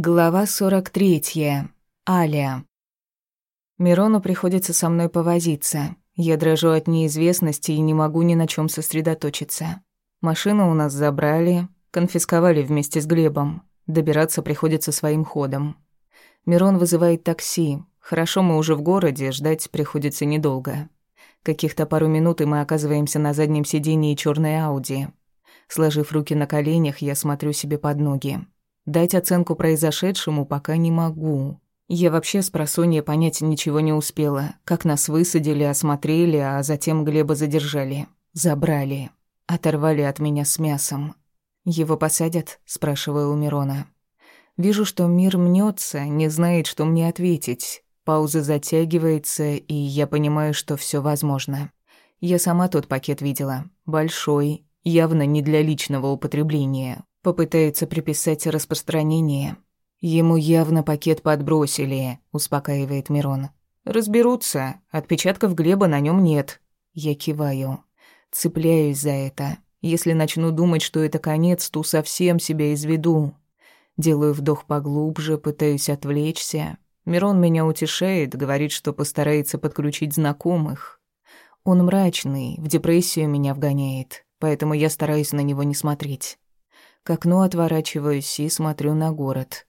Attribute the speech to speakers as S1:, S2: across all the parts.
S1: Глава 43. Аля. Мирону приходится со мной повозиться. Я дрожу от неизвестности и не могу ни на чем сосредоточиться. Машину у нас забрали, конфисковали вместе с Глебом. Добираться приходится своим ходом. Мирон вызывает такси. Хорошо, мы уже в городе, ждать приходится недолго. Каких-то пару минут, и мы оказываемся на заднем сидении черной Ауди. Сложив руки на коленях, я смотрю себе под ноги. Дать оценку произошедшему пока не могу. Я вообще с просонья понять ничего не успела. Как нас высадили, осмотрели, а затем Глеба задержали. Забрали. Оторвали от меня с мясом. «Его посадят?» – спрашиваю у Мирона. Вижу, что мир мнется, не знает, что мне ответить. Пауза затягивается, и я понимаю, что все возможно. Я сама тот пакет видела. Большой, явно не для личного употребления. Попытается приписать распространение. Ему явно пакет подбросили, успокаивает Мирон. Разберутся, отпечатков Глеба на нем нет. Я киваю. Цепляюсь за это. Если начну думать, что это конец, то совсем себя изведу. Делаю вдох поглубже, пытаюсь отвлечься. Мирон меня утешает, говорит, что постарается подключить знакомых. Он мрачный, в депрессию меня вгоняет, поэтому я стараюсь на него не смотреть. К окну отворачиваюсь и смотрю на город.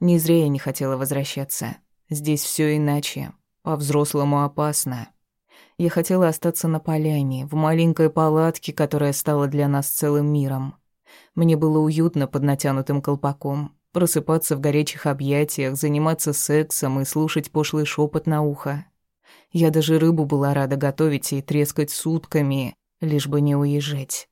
S1: Не зря я не хотела возвращаться. Здесь все иначе. По-взрослому опасно. Я хотела остаться на поляне, в маленькой палатке, которая стала для нас целым миром. Мне было уютно под натянутым колпаком. Просыпаться в горячих объятиях, заниматься сексом и слушать пошлый шепот на ухо. Я даже рыбу была рада готовить и трескать сутками, лишь бы не уезжать.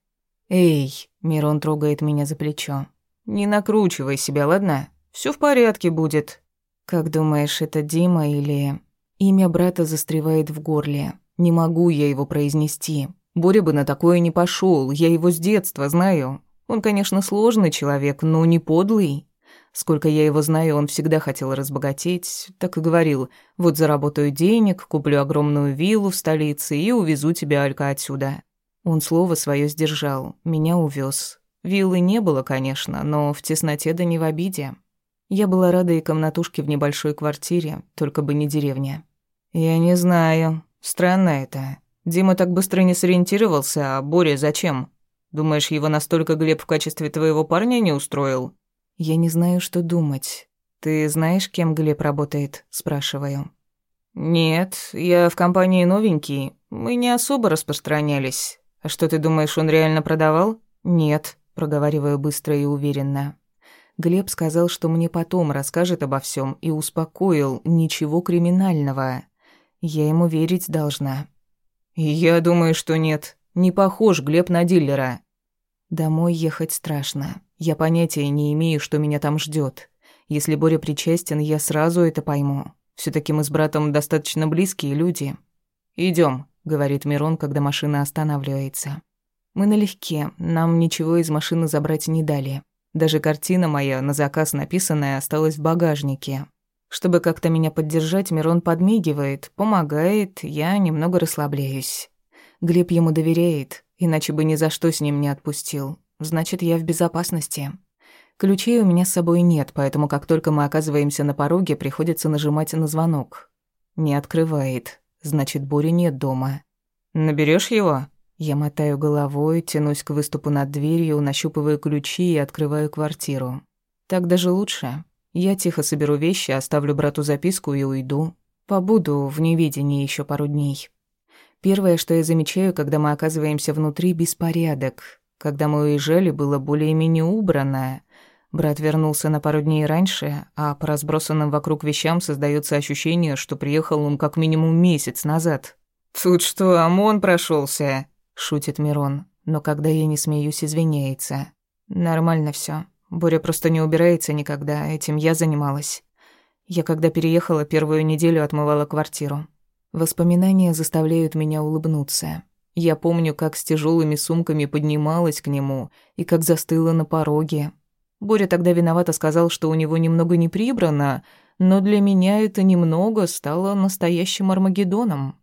S1: «Эй!» — Мирон трогает меня за плечо. «Не накручивай себя, ладно? Все в порядке будет». «Как думаешь, это Дима или...» Имя брата застревает в горле. Не могу я его произнести. Боря бы на такое не пошел, я его с детства знаю. Он, конечно, сложный человек, но не подлый. Сколько я его знаю, он всегда хотел разбогатеть. Так и говорил, вот заработаю денег, куплю огромную виллу в столице и увезу тебя, Алька, отсюда. Он слово свое сдержал, меня увез. Виллы не было, конечно, но в тесноте да не в обиде. Я была рада и комнатушке в небольшой квартире, только бы не деревня. «Я не знаю. Странно это. Дима так быстро не сориентировался, а Боря зачем? Думаешь, его настолько Глеб в качестве твоего парня не устроил?» «Я не знаю, что думать. Ты знаешь, кем Глеб работает?» – спрашиваю. «Нет, я в компании новенький. Мы не особо распространялись. «А что ты думаешь, он реально продавал?» «Нет», — проговариваю быстро и уверенно. Глеб сказал, что мне потом расскажет обо всем и успокоил, ничего криминального. Я ему верить должна. «Я думаю, что нет. Не похож Глеб на дилера». Домой ехать страшно. Я понятия не имею, что меня там ждет. Если Боря причастен, я сразу это пойму. все таки мы с братом достаточно близкие люди. Идем говорит Мирон, когда машина останавливается. Мы налегке, нам ничего из машины забрать не дали. Даже картина моя, на заказ написанная, осталась в багажнике. Чтобы как-то меня поддержать, Мирон подмигивает, помогает, я немного расслабляюсь. Глеб ему доверяет, иначе бы ни за что с ним не отпустил. Значит, я в безопасности. Ключей у меня с собой нет, поэтому как только мы оказываемся на пороге, приходится нажимать на звонок. Не открывает. Значит, Бори нет дома. Наберешь его? Я мотаю головой, тянусь к выступу над дверью, нащупываю ключи и открываю квартиру. Так даже лучше. Я тихо соберу вещи, оставлю брату записку и уйду. Побуду в неведении еще пару дней. Первое, что я замечаю, когда мы оказываемся внутри, беспорядок. Когда мы уезжали, было более-менее убрано. Брат вернулся на пару дней раньше, а по разбросанным вокруг вещам создается ощущение, что приехал он как минимум месяц назад. «Тут что, ОМОН прошелся? шутит Мирон, но когда я не смеюсь, извиняется. «Нормально все. Боря просто не убирается никогда, этим я занималась. Я когда переехала, первую неделю отмывала квартиру. Воспоминания заставляют меня улыбнуться. Я помню, как с тяжелыми сумками поднималась к нему и как застыла на пороге, Боря тогда виновато сказал, что у него немного не прибрано, но для меня это немного стало настоящим Армагеддоном.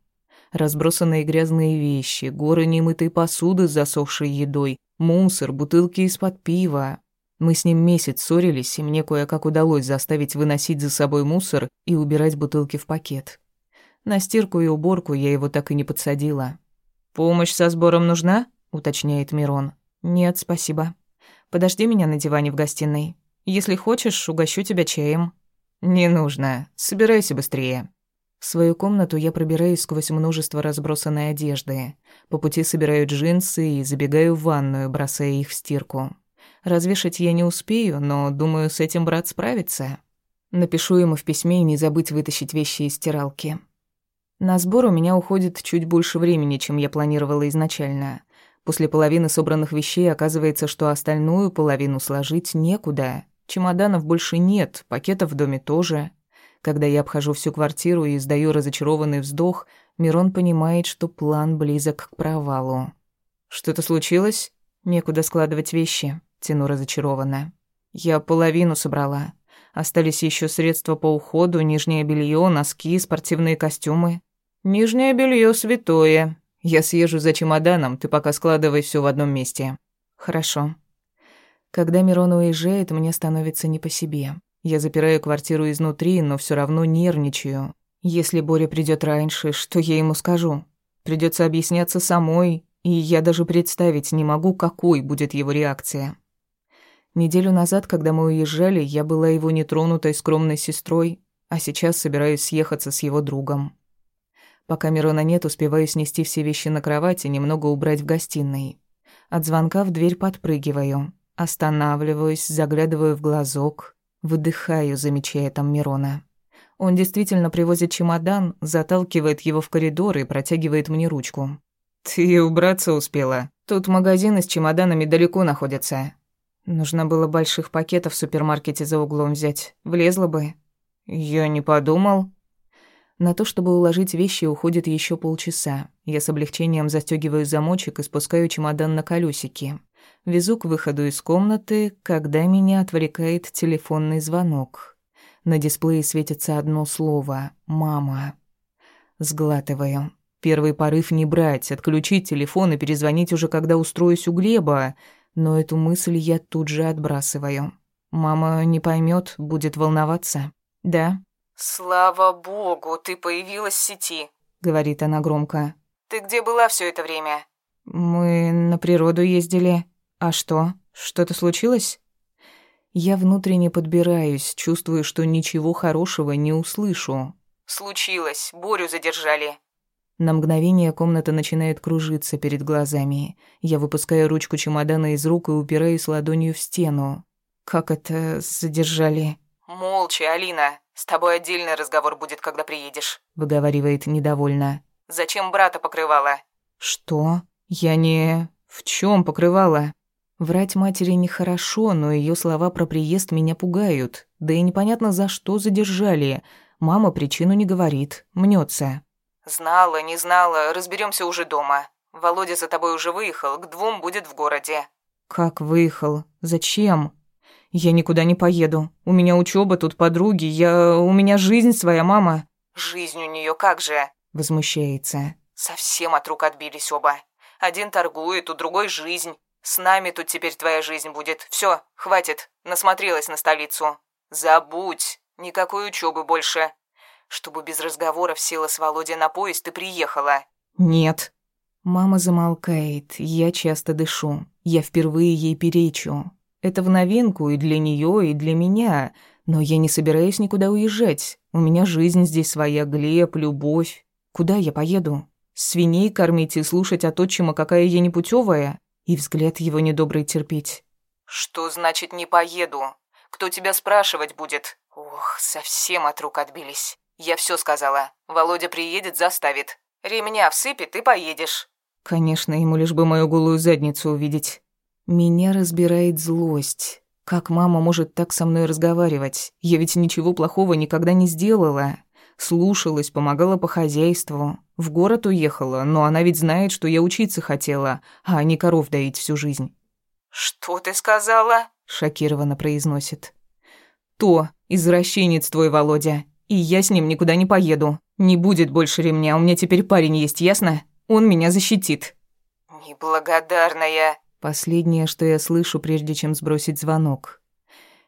S1: Разбросанные грязные вещи, горы немытой посуды с засохшей едой, мусор, бутылки из-под пива. Мы с ним месяц ссорились, и мне кое-как удалось заставить выносить за собой мусор и убирать бутылки в пакет. На стирку и уборку я его так и не подсадила. «Помощь со сбором нужна?» — уточняет Мирон. «Нет, спасибо. Подожди меня на диване в гостиной. Если хочешь, угощу тебя чаем». «Не нужно. Собирайся быстрее». В свою комнату я пробираюсь сквозь множество разбросанной одежды. По пути собираю джинсы и забегаю в ванную, бросая их в стирку. Развешать я не успею, но, думаю, с этим брат справится. Напишу ему в письме и не забыть вытащить вещи из стиралки. На сбор у меня уходит чуть больше времени, чем я планировала изначально. После половины собранных вещей оказывается, что остальную половину сложить некуда. Чемоданов больше нет, пакетов в доме тоже. Когда я обхожу всю квартиру и издаю разочарованный вздох, Мирон понимает, что план близок к провалу. «Что-то случилось?» «Некуда складывать вещи», — тяну разочарованно. «Я половину собрала. Остались еще средства по уходу, нижнее белье, носки, спортивные костюмы». «Нижнее белье святое. Я съезжу за чемоданом, ты пока складывай все в одном месте». «Хорошо». Когда Мирон уезжает, мне становится не по себе. Я запираю квартиру изнутри, но все равно нервничаю. Если Боря придет раньше, что я ему скажу? Придется объясняться самой, и я даже представить не могу, какой будет его реакция. Неделю назад, когда мы уезжали, я была его нетронутой скромной сестрой, а сейчас собираюсь съехаться с его другом. Пока Мирона нет, успеваю снести все вещи на кровать и немного убрать в гостиной. От звонка в дверь подпрыгиваю, останавливаюсь, заглядываю в глазок, выдыхаю, замечая там Мирона. Он действительно привозит чемодан, заталкивает его в коридор и протягивает мне ручку. «Ты убраться успела. Тут магазины с чемоданами далеко находятся. Нужно было больших пакетов в супермаркете за углом взять. Влезла бы». «Я не подумал». На то, чтобы уложить вещи, уходит еще полчаса. Я с облегчением застегиваю замочек и спускаю чемодан на колесики. Везу к выходу из комнаты, когда меня отвлекает телефонный звонок. На дисплее светится одно слово «Мама». Сглатываю. Первый порыв не брать, отключить телефон и перезвонить уже, когда устроюсь у Глеба, но эту мысль я тут же отбрасываю. Мама не поймет, будет волноваться. Да?
S2: «Слава богу, ты появилась в сети», —
S1: говорит она громко.
S2: «Ты где была все это время?»
S1: «Мы на природу ездили. А что? Что-то случилось?» Я внутренне подбираюсь, чувствую, что ничего хорошего не услышу.
S2: «Случилось. Борю задержали.
S1: На мгновение комната начинает кружиться перед глазами. Я выпускаю ручку чемодана из рук и упираюсь ладонью в стену. Как это задержали?
S2: «Молча, Алина. С тобой отдельный разговор будет, когда приедешь», —
S1: выговаривает недовольно.
S2: «Зачем брата покрывала?»
S1: «Что? Я не... В чем покрывала?» Врать матери нехорошо, но ее слова про приезд меня пугают. Да и непонятно, за что задержали. Мама причину не говорит, мнется.
S2: «Знала, не знала, разберемся уже дома. Володя за тобой уже выехал, к двум будет в городе».
S1: «Как выехал? Зачем?» «Я никуда не поеду. У меня учеба тут подруги, я... у меня жизнь своя, мама».
S2: «Жизнь у нее как же?»
S1: — возмущается.
S2: «Совсем от рук отбились оба. Один торгует, у другой жизнь. С нами тут теперь твоя жизнь будет. Все, хватит, насмотрелась на столицу. Забудь, никакой учебы больше чтобы без разговоров села с Володей на поезд и приехала».
S1: «Нет». Мама замолкает, я часто дышу. Я впервые ей перечу. Это в новинку и для нее, и для меня. Но я не собираюсь никуда уезжать. У меня жизнь здесь своя, Глеб, любовь. Куда я поеду? Свиней кормить и слушать от отчима, какая я непутевая? И взгляд его недобрый терпеть.
S2: «Что значит «не поеду»? Кто тебя спрашивать будет? Ох, совсем от рук отбились. Я все сказала. Володя приедет, заставит. Ремня всыпет и поедешь.
S1: Конечно, ему лишь бы мою голую задницу увидеть. Меня разбирает злость. Как мама может так со мной разговаривать? Я ведь ничего плохого никогда не сделала. Слушалась, помогала по хозяйству. В город уехала, но она ведь знает, что я учиться хотела, а не коров доить всю жизнь.
S2: «Что ты сказала?»
S1: — шокированно произносит. «То, извращенец твой, Володя. И я с ним никуда не поеду. Не будет больше ремня, у меня теперь парень есть, ясно? Он меня защитит».
S2: «Неблагодарная», —
S1: Последнее, что я слышу, прежде чем сбросить звонок.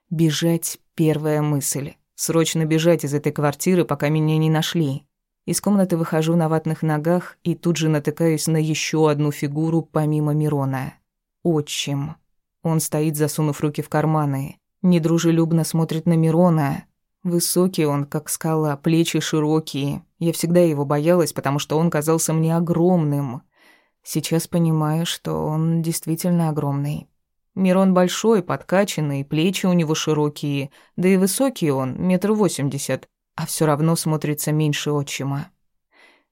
S1: Бежать — первая мысль. Срочно бежать из этой квартиры, пока меня не нашли. Из комнаты выхожу на ватных ногах и тут же натыкаюсь на еще одну фигуру помимо Мирона. Отчим. Он стоит, засунув руки в карманы. Недружелюбно смотрит на Мирона. Высокий он, как скала, плечи широкие. Я всегда его боялась, потому что он казался мне огромным. Сейчас понимаю, что он действительно огромный. Мирон большой, подкачанный, плечи у него широкие, да и высокий он, метр восемьдесят, а все равно смотрится меньше отчима.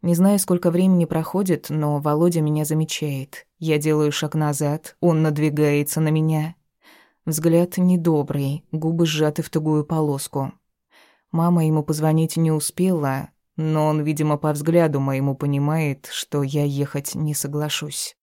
S1: Не знаю, сколько времени проходит, но Володя меня замечает. Я делаю шаг назад, он надвигается на меня. Взгляд недобрый, губы сжаты в тугую полоску. Мама ему позвонить не успела, но он, видимо, по взгляду моему понимает, что я ехать не соглашусь.